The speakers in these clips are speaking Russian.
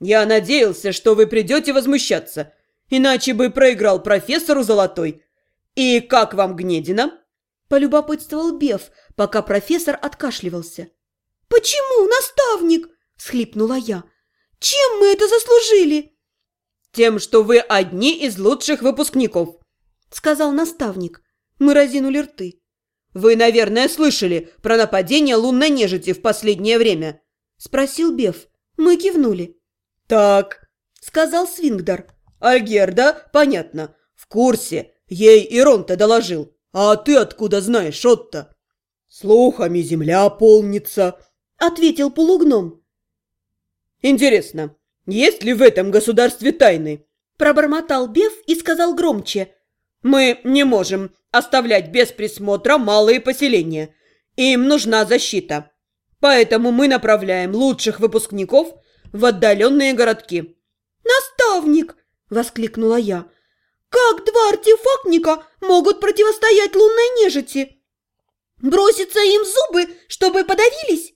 Я надеялся, что вы придете возмущаться, иначе бы проиграл профессору Золотой. И как вам Гнедина?» Полюбопытствовал Беф, пока профессор откашливался. «Почему, наставник?» – схлипнула я. «Чем мы это заслужили?» «Тем, что вы одни из лучших выпускников», – сказал наставник. Мы разинули рты. «Вы, наверное, слышали про нападение лунной нежити в последнее время?» – спросил Беф. Мы кивнули. «Так», – сказал Свингдар. «Альгерда, понятно, в курсе. Ей Ирон-то доложил. А ты откуда знаешь, Отто?» «Слухами земля полнится», – ответил полугном. «Интересно, есть ли в этом государстве тайны?» Пробормотал Беф и сказал громче. «Мы не можем оставлять без присмотра малые поселения. Им нужна защита. Поэтому мы направляем лучших выпускников в отдаленные городки». «Наставник!» – воскликнула я. «Как два артефактника могут противостоять лунной нежити? Броситься им в зубы, чтобы подавились?»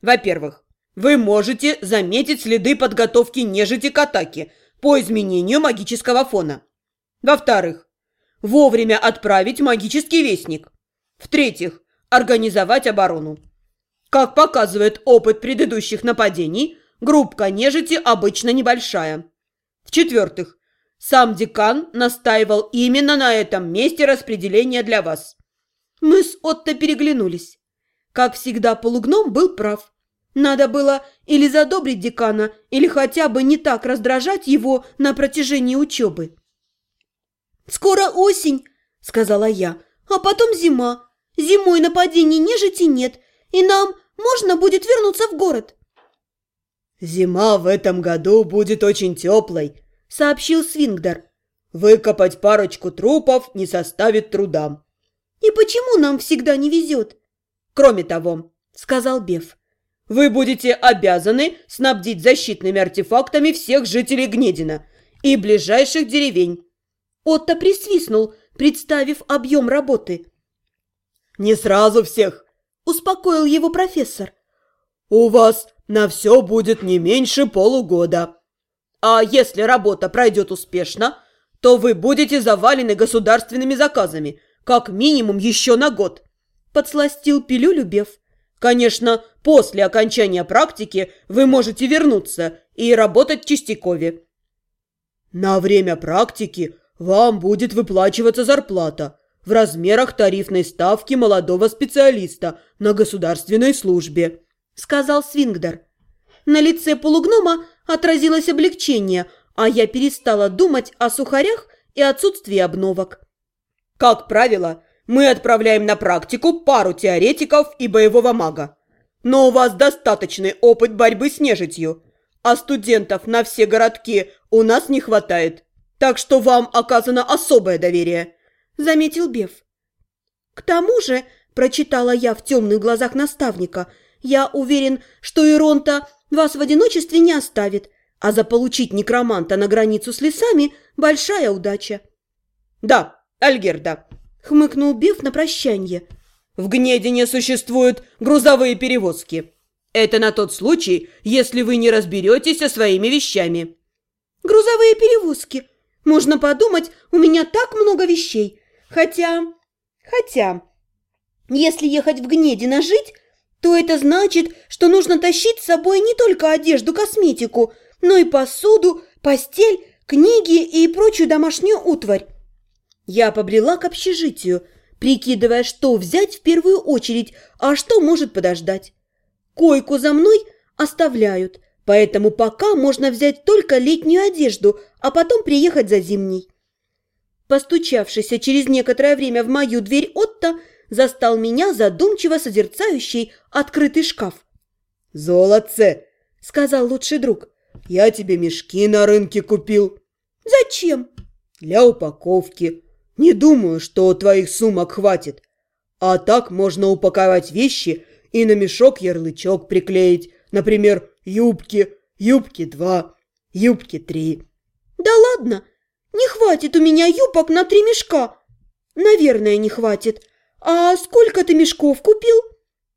«Во-первых, вы можете заметить следы подготовки нежити к атаке по изменению магического фона. Во-вторых, вовремя отправить магический вестник. В-третьих, организовать оборону. Как показывает опыт предыдущих нападений, группка нежити обычно небольшая. В-четвертых, сам декан настаивал именно на этом месте распределения для вас. Мы с Отто переглянулись. Как всегда, полугном был прав. Надо было или задобрить декана, или хотя бы не так раздражать его на протяжении учебы. «Скоро осень», — сказала я, — «а потом зима. Зимой нападений нежити нет, и нам можно будет вернуться в город». «Зима в этом году будет очень теплой», — сообщил Свингдар. «Выкопать парочку трупов не составит труда». «И почему нам всегда не везет?» «Кроме того», — сказал Беф, вы будете обязаны снабдить защитными артефактами всех жителей Гнедина и ближайших деревень. Отто присвистнул, представив объем работы. «Не сразу всех», – успокоил его профессор. «У вас на все будет не меньше полугода. А если работа пройдет успешно, то вы будете завалены государственными заказами, как минимум еще на год», – подсластил пилюлю Бев. Конечно, после окончания практики вы можете вернуться и работать в Чистякове. На время практики вам будет выплачиваться зарплата в размерах тарифной ставки молодого специалиста на государственной службе, сказал Свингдер. На лице полугнома отразилось облегчение, а я перестала думать о сухарях и отсутствии обновок. Как правило, мы отправляем на практику пару теоретиков и боевого мага. Но у вас достаточный опыт борьбы с нежитью, а студентов на все городки у нас не хватает. Так что вам оказано особое доверие», – заметил Беф. «К тому же», – прочитала я в темных глазах наставника, – «я уверен, что Иронта вас в одиночестве не оставит, а заполучить некроманта на границу с лесами – большая удача». «Да, Альгерда», хмыкнул Беф на прощанье. «В Гнедине существуют грузовые перевозки. Это на тот случай, если вы не разберетесь со своими вещами». «Грузовые перевозки. Можно подумать, у меня так много вещей. Хотя... Хотя... Если ехать в Гнедино жить, то это значит, что нужно тащить с собой не только одежду, косметику, но и посуду, постель, книги и прочую домашнюю утварь. Я побрела к общежитию, прикидывая, что взять в первую очередь, а что может подождать. Койку за мной оставляют, поэтому пока можно взять только летнюю одежду, а потом приехать за зимней. Постучавшийся через некоторое время в мою дверь Отто застал меня задумчиво созерцающий открытый шкаф. «Золотце!» — сказал лучший друг. «Я тебе мешки на рынке купил». «Зачем?» «Для упаковки. Не думаю, что твоих сумок хватит. А так можно упаковать вещи и на мешок ярлычок приклеить. Например, юбки, юбки два, юбки три. Да ладно, не хватит у меня юбок на три мешка. Наверное, не хватит. А сколько ты мешков купил?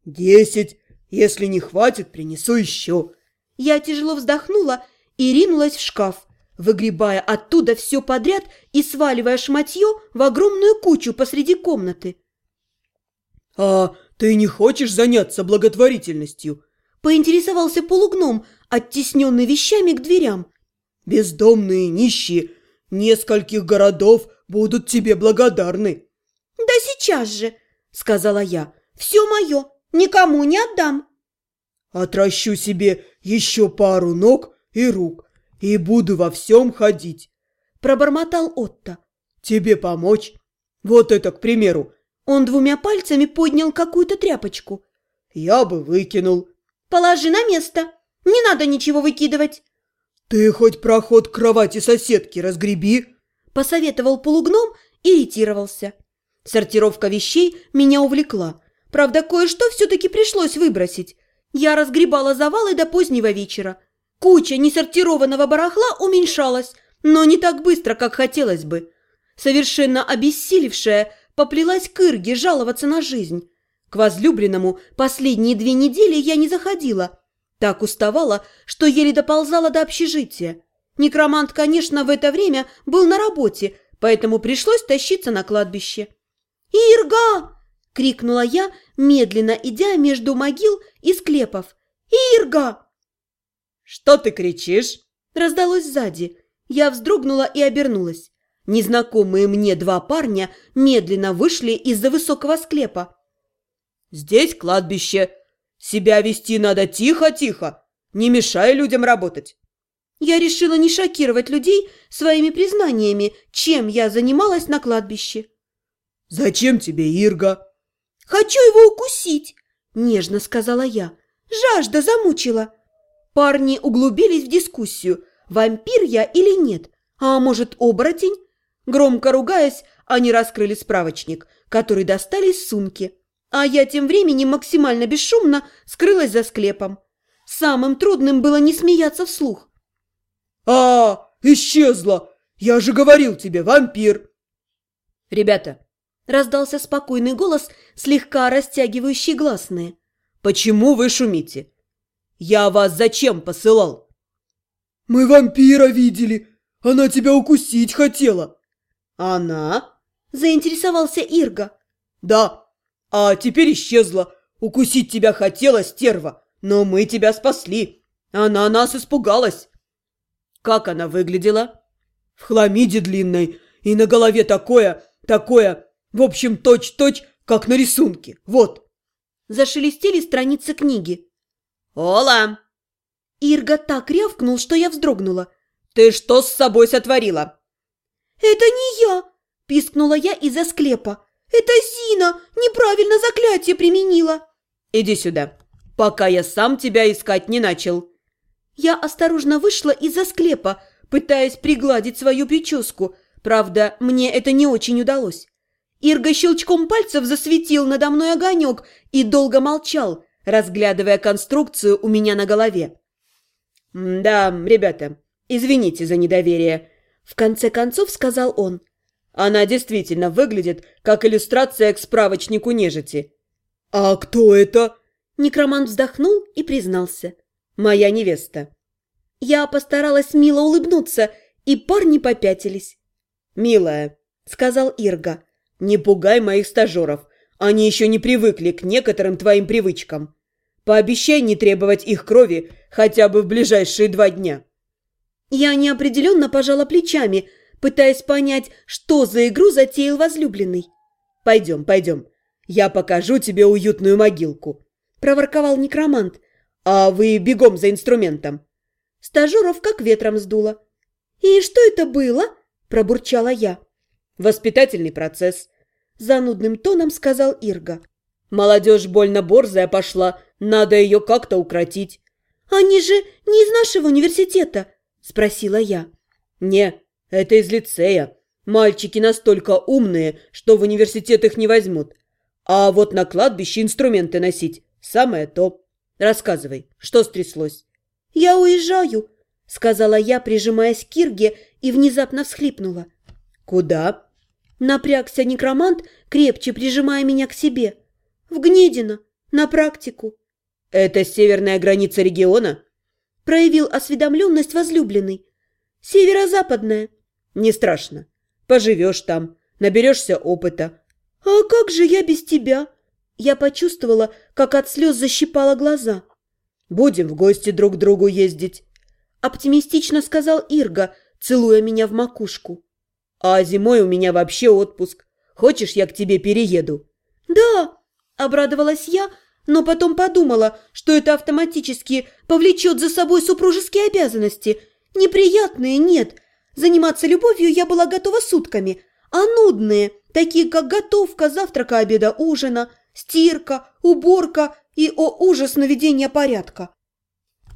Десять. Если не хватит, принесу еще. Я тяжело вздохнула и ринулась в шкаф, выгребая оттуда все подряд и сваливая шматье в огромную кучу посреди комнаты. «А ты не хочешь заняться благотворительностью?» Поинтересовался полугном, оттесненный вещами к дверям. «Бездомные, нищие, нескольких городов будут тебе благодарны». «Да сейчас же!» – сказала я. «Все мое, никому не отдам». «Отращу себе еще пару ног и рук и буду во всем ходить», – пробормотал Отто. «Тебе помочь? Вот это, к примеру». Он двумя пальцами поднял какую-то тряпочку. «Я бы выкинул». «Положи на место. Не надо ничего выкидывать». «Ты хоть проход к кровати соседки разгреби», – посоветовал полугном и иритировался. Сортировка вещей меня увлекла. Правда, кое-что все-таки пришлось выбросить. Я разгребала завалы до позднего вечера. Куча несортированного барахла уменьшалась, но не так быстро, как хотелось бы. Совершенно обессилевшая, поплелась к Ирге жаловаться на жизнь. К возлюбленному последние две недели я не заходила. Так уставала, что еле доползала до общежития. Некромант, конечно, в это время был на работе, поэтому пришлось тащиться на кладбище. «Ирга!» – крикнула я, медленно идя между могил и склепов. «Ирга!» «Что ты кричишь?» – раздалось сзади. Я вздрогнула и обернулась. Незнакомые мне два парня медленно вышли из-за высокого склепа. «Здесь кладбище. Себя вести надо тихо-тихо. Не мешай людям работать». Я решила не шокировать людей своими признаниями, чем я занималась на кладбище. «Зачем тебе Ирга?» «Хочу его укусить», – нежно сказала я. «Жажда замучила». Парни углубились в дискуссию, вампир я или нет, а может оборотень. Громко ругаясь, они раскрыли справочник, который достали из сумки. А я тем временем максимально бесшумно скрылась за склепом. Самым трудным было не смеяться вслух. «А, исчезла! Я же говорил тебе, вампир!» «Ребята, Раздался спокойный голос, слегка растягивающий гласные. «Почему вы шумите? Я вас зачем посылал?» «Мы вампира видели. Она тебя укусить хотела». «Она?» – заинтересовался Ирга. «Да. А теперь исчезла. Укусить тебя хотела, стерва. Но мы тебя спасли. Она нас испугалась». «Как она выглядела?» «В хламиде длинной. И на голове такое, такое...» В общем, точь-точь, как на рисунке. Вот. Зашелестели страницы книги. «Ола!» Ирга так рявкнул, что я вздрогнула. «Ты что с собой сотворила?» «Это не я!» – пискнула я из-за склепа. «Это Зина! Неправильно заклятие применила!» «Иди сюда, пока я сам тебя искать не начал!» Я осторожно вышла из-за склепа, пытаясь пригладить свою прическу. Правда, мне это не очень удалось. Ирга щелчком пальцев засветил надо мной огонек и долго молчал, разглядывая конструкцию у меня на голове. «Да, ребята, извините за недоверие», – в конце концов сказал он. «Она действительно выглядит, как иллюстрация к справочнику нежити». «А кто это?» Некромант вздохнул и признался. «Моя невеста». Я постаралась мило улыбнуться, и парни попятились. «Милая», – сказал Ирга, – «Не пугай моих стажеров. Они еще не привыкли к некоторым твоим привычкам. Пообещай не требовать их крови хотя бы в ближайшие два дня». Я неопределенно пожала плечами, пытаясь понять, что за игру затеял возлюбленный. «Пойдем, пойдем. Я покажу тебе уютную могилку», – проворковал некромант. «А вы бегом за инструментом». Стажеров как ветром сдуло. «И что это было?» – пробурчала я. Воспитательный процесс. Занудным тоном сказал Ирга. Молодежь больно борзая пошла, надо ее как-то укротить. Они же не из нашего университета, спросила я. Не, это из лицея. Мальчики настолько умные, что в университет их не возьмут. А вот на кладбище инструменты носить – самое то. Рассказывай, что стряслось? Я уезжаю, сказала я, прижимаясь к Ирге, и внезапно всхлипнула. Куда? Напрягся некромант, крепче прижимая меня к себе. В Гнедино, на практику. Это северная граница региона? проявил осведомленность возлюбленный. «Северо-западная». Не страшно. Поживешь там, наберешься опыта. «А как же я без тебя?» Я почувствовала, как от слез защипала глаза. Будем в гости друг к другу ездить. Оптимистично сказал Ирга, целуя меня в макушку. А зимой у меня вообще отпуск. Хочешь, я к тебе перееду? Да, обрадовалась я, но потом подумала, что это автоматически повлечет за собой супружеские обязанности. Неприятные нет. Заниматься любовью я была готова сутками, а нудные, такие как готовка завтрака, обеда, ужина, стирка, уборка и, о ужас, наведения порядка.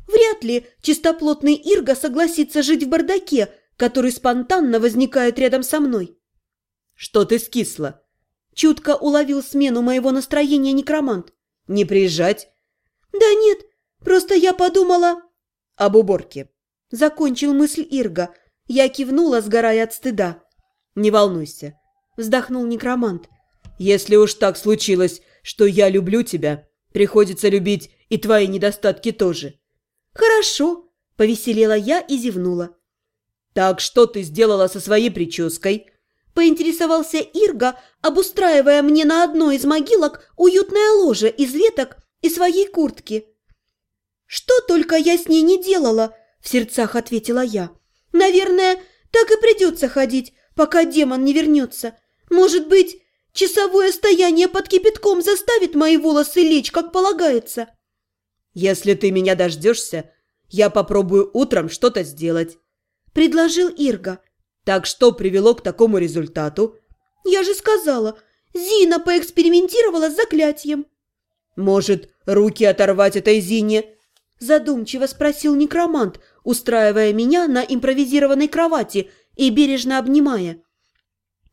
Вряд ли чистоплотный Ирга согласится жить в бардаке, который спонтанно возникает рядом со мной. «Что ты скисла?» Чутко уловил смену моего настроения некромант. «Не приезжать?» «Да нет, просто я подумала...» «Об уборке». Закончил мысль Ирга. Я кивнула, сгорая от стыда. «Не волнуйся», — вздохнул некромант. «Если уж так случилось, что я люблю тебя, приходится любить и твои недостатки тоже». «Хорошо», — повеселела я и зевнула. «Так что ты сделала со своей прической?» Поинтересовался Ирга, обустраивая мне на одной из могилок уютное ложе из веток и своей куртки. «Что только я с ней не делала!» – в сердцах ответила я. «Наверное, так и придется ходить, пока демон не вернется. Может быть, часовое стояние под кипятком заставит мои волосы лечь, как полагается?» «Если ты меня дождешься, я попробую утром что-то сделать», – предложил Ирга. Так что привело к такому результату? Я же сказала, Зина поэкспериментировала с заклятием. Может, руки оторвать этой Зине? Задумчиво спросил некромант, устраивая меня на импровизированной кровати и бережно обнимая.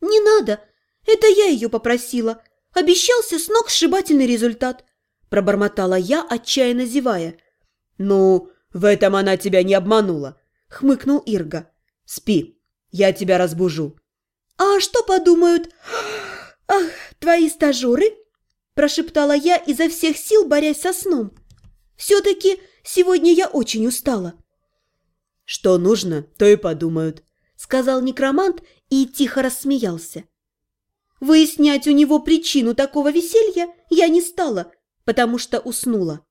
«Не надо, это я ее попросила. Обещался с ног сшибательный результат», пробормотала я, отчаянно зевая. «Ну, в этом она тебя не обманула», хмыкнул Ирга. «Спи, я тебя разбужу». «А что подумают? Ах, твои стажеры?» Прошептала я изо всех сил, борясь со сном. «Все-таки сегодня я очень устала». «Что нужно, то и подумают», — сказал некромант и тихо рассмеялся. Выяснять у него причину такого веселья я не стала, потому что уснула.